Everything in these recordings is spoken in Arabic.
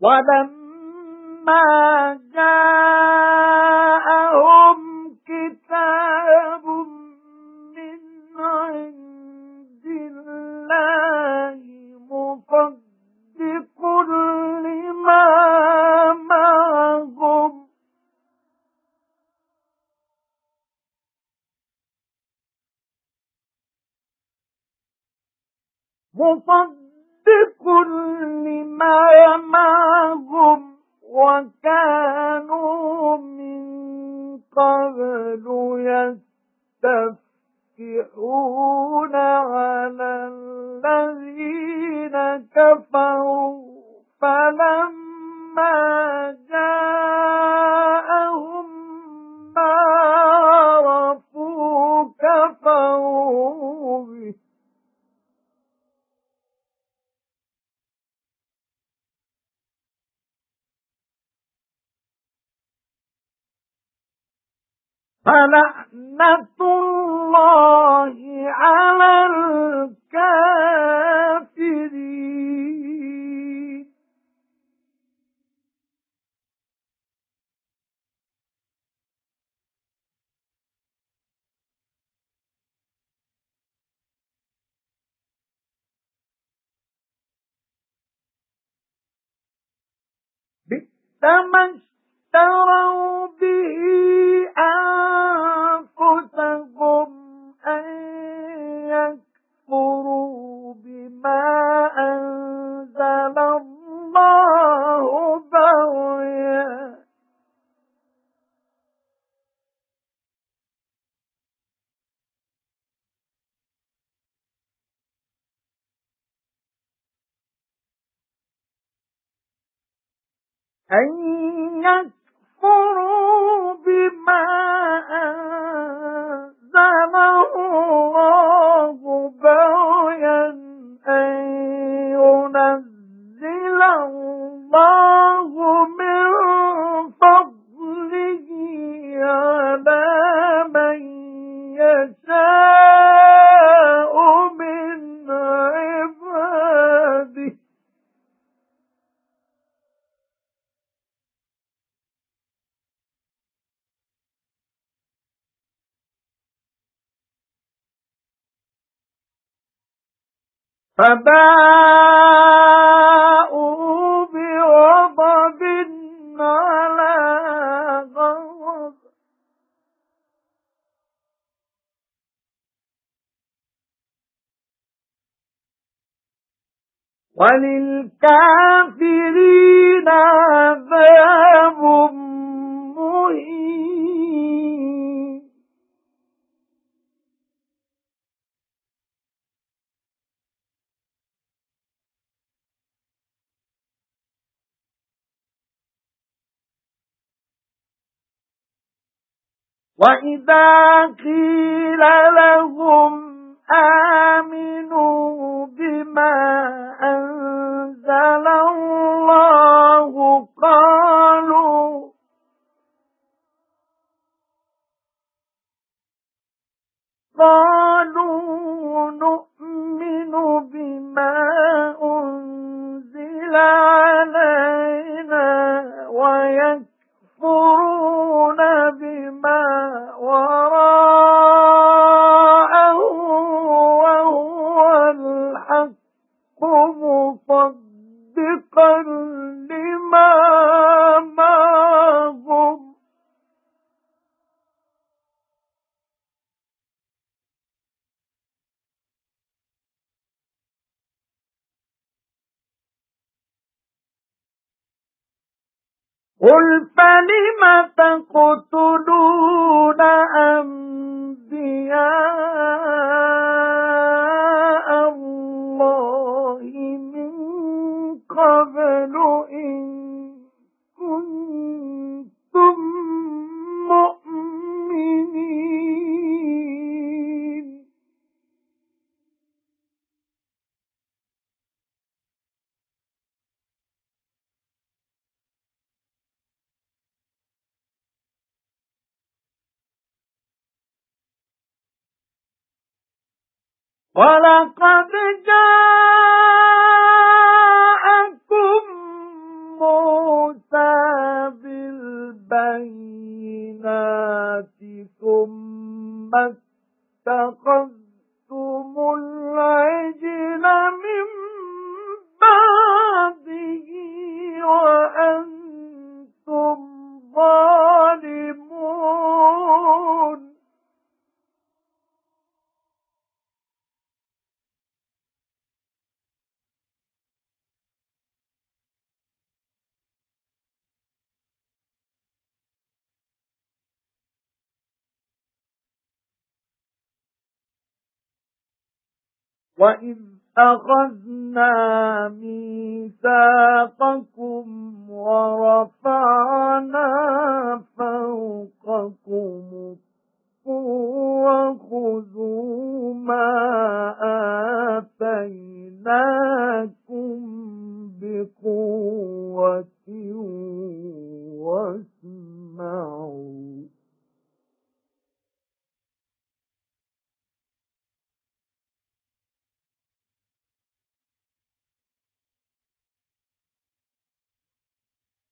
وَلَمَّا جَاءَهُمْ كِتَابٌ مِّنْ عِندِ اللَّهِ مُصَدِّقٌ لِمَا مَعَهُمْ. مُصَدِّقٌ لِمَا مَعَهُمْ وَكَانُوا مِن قَبْلُ يَسْتَفْتِحُونَ عَلَى الَّذِينَ كَفَرُوا فَلَمَّا فَلَعْنَةُ اللَّهِ عَلَى الْكَافِرِينَ. بِئْسَ مَا بِهِ أَن يَكْفُرُوا بِمَا فَبَاءُوا بِغَضَبٍ عَلَى غَضَبٍ. وَلِلْكَافِرِينَ عَذَابٌ وَإِذَا قِيلَ لَهُمْ آمِنُوا بِمَا أَنزَلَ اللَّهُ قَالُوا قَالُوا نُؤْمِنُ بِمَا أُنزِلَ عَلَيْنَا وَيَكْفُرُونَ لِمَا قُلْ فَلِمَ تَقْتُلُونَ أَنبِيَاءَ وَلَقَدْ جَاءَكُم وَإِذْ أَخَذْنَا مِيثَاقَكُمْ وَرَفَعْنَا فَوْقَكُمُ الطُّورَ خُذُوا مَا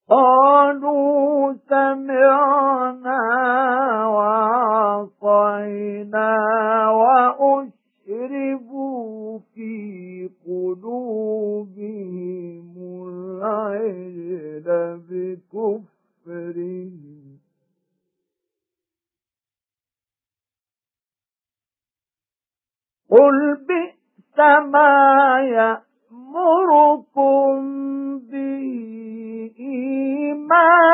قَالُوا سَمِعْنَا وَأُشْرِبُوا فِي قُلُوبِهِمُ الْعِجْلَ قُلْ بِئْسَ مَا يَأْمُرُكُمْ الإيمان